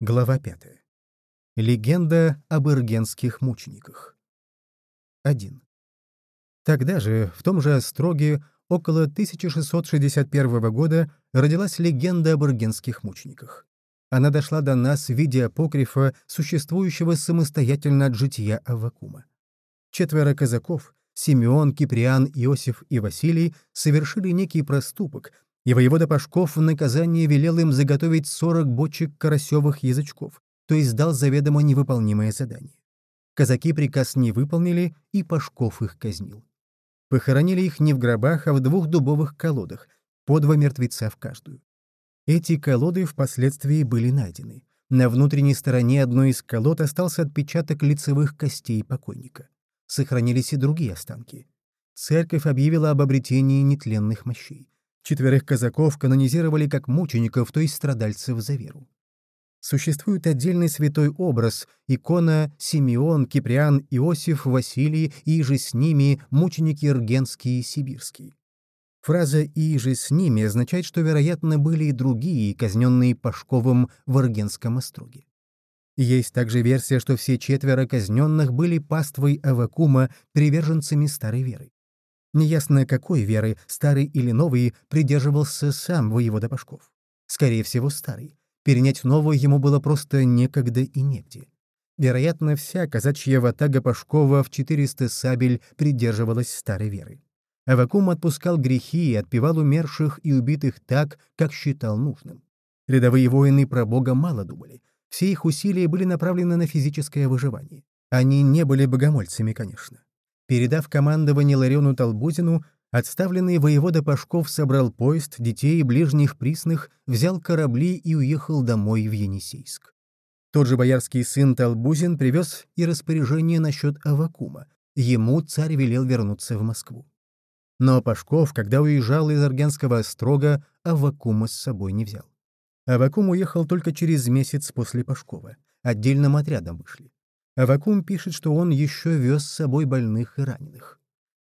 Глава 5. Легенда об иргенских мучениках. 1. Тогда же, в том же Остроге, около 1661 года, родилась легенда об иргенских мучениках. Она дошла до нас в виде апокрифа, существующего самостоятельно от жития Аввакума. Четверо казаков — Симеон, Киприан, Иосиф и Василий — совершили некий проступок, и воевода Пашков в наказание велел им заготовить 40 бочек карасевых язычков, то есть дал заведомо невыполнимое задание. Казаки приказ не выполнили, и Пашков их казнил. Похоронили их не в гробах, а в двух дубовых колодах, по два мертвеца в каждую. Эти колоды впоследствии были найдены. На внутренней стороне одной из колод остался отпечаток лицевых костей покойника. Сохранились и другие останки. Церковь объявила об обретении нетленных мощей. Четверых казаков канонизировали как мучеников, то есть страдальцев за веру. Существует отдельный святой образ, икона Симеон, Киприан, Иосиф, Василий и же с ними мученики Иргенские и Сибирские. Фраза «и же с ними» означает, что, вероятно, были и другие, казненные Пашковым в Иргенском остроге. Есть также версия, что все четверо казненных были паствой Авакума, приверженцами старой веры. Неясно какой веры, старый или новый, придерживался сам воевода Пашков. Скорее всего, старый. Перенять новую ему было просто некогда и негде. Вероятно, вся казачья ватага Пашкова в 400 сабель придерживалась старой веры. Авакум отпускал грехи и отпевал умерших и убитых так, как считал нужным. Рядовые воины про Бога мало думали. Все их усилия были направлены на физическое выживание. Они не были богомольцами, конечно. Передав командование Лариону Толбузину, отставленный воевода Пашков собрал поезд, детей и ближних присных, взял корабли и уехал домой в Енисейск. Тот же боярский сын Толбузин привез и распоряжение насчет Авакума. Ему царь велел вернуться в Москву. Но Пашков, когда уезжал из Аргенского острога, Авакума с собой не взял. Авакум уехал только через месяц после Пашкова. Отдельным отрядом вышли. Авакум пишет, что он еще вез с собой больных и раненых.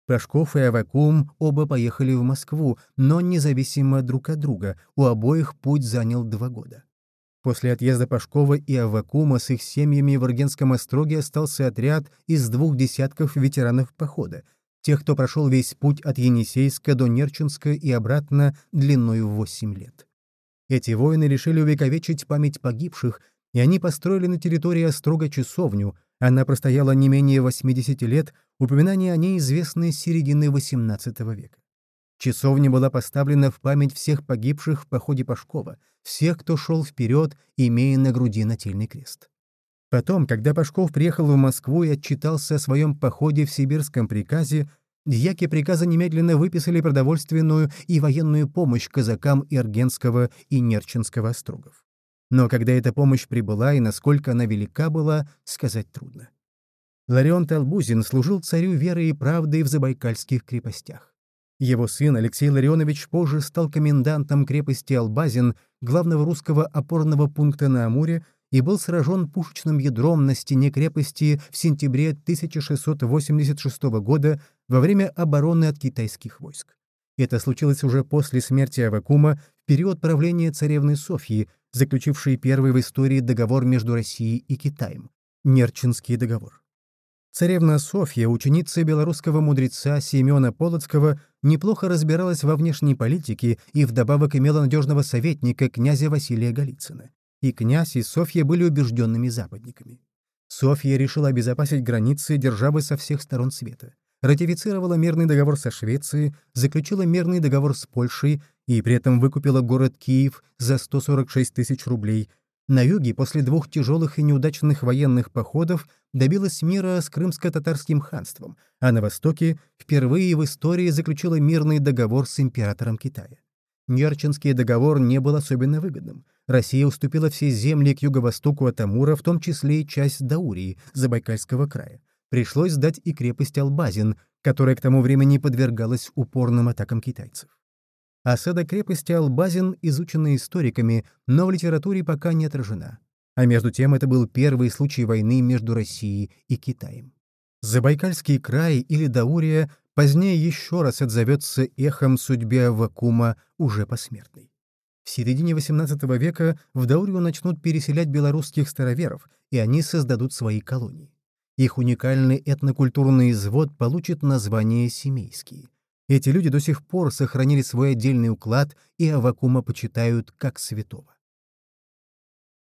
Пашков и Авакум оба поехали в Москву, но независимо друг от друга, у обоих путь занял два года. После отъезда Пашкова и Авакума с их семьями в Аргенском остроге остался отряд из двух десятков ветеранов похода, тех, кто прошел весь путь от Енисейска до Нерчинска и обратно длиной в 8 лет. Эти воины решили увековечить память погибших, и они построили на территории Острога часовню, она простояла не менее 80 лет, упоминания о ней известны с середины XVIII века. Часовня была поставлена в память всех погибших в походе Пашкова, всех, кто шел вперед, имея на груди нательный крест. Потом, когда Пашков приехал в Москву и отчитался о своем походе в сибирском приказе, дьяки приказа немедленно выписали продовольственную и военную помощь казакам Иргенского и Нерчинского острогов. Но когда эта помощь прибыла и насколько она велика была, сказать трудно. Ларион Талбузин служил царю верой и правдой в забайкальских крепостях. Его сын Алексей Ларионович позже стал комендантом крепости Албазин, главного русского опорного пункта на Амуре, и был сражен пушечным ядром на стене крепости в сентябре 1686 года во время обороны от китайских войск. Это случилось уже после смерти Авакума в период правления царевны Софьи, заключившей первый в истории договор между Россией и Китаем — Нерчинский договор. Царевна Софья, ученица белорусского мудреца Семена Полоцкого, неплохо разбиралась во внешней политике и вдобавок имела надежного советника князя Василия Голицына. И князь, и Софья были убежденными западниками. Софья решила обезопасить границы державы со всех сторон света ратифицировала мирный договор со Швецией, заключила мирный договор с Польшей и при этом выкупила город Киев за 146 тысяч рублей. На юге после двух тяжелых и неудачных военных походов добилась мира с крымско-татарским ханством, а на востоке впервые в истории заключила мирный договор с императором Китая. Нерчинский договор не был особенно выгодным. Россия уступила все земли к юго-востоку от Амура, в том числе и часть Даурии, Забайкальского края пришлось сдать и крепость Албазин, которая к тому времени подвергалась упорным атакам китайцев. Осада крепости Албазин изучена историками, но в литературе пока не отражена. А между тем это был первый случай войны между Россией и Китаем. Забайкальский край или Даурия позднее еще раз отзовется эхом судьбе Вакума уже посмертной. В середине XVIII века в Даурию начнут переселять белорусских староверов, и они создадут свои колонии. Их уникальный этнокультурный извод получит название «семейский». Эти люди до сих пор сохранили свой отдельный уклад и Авакума почитают как святого.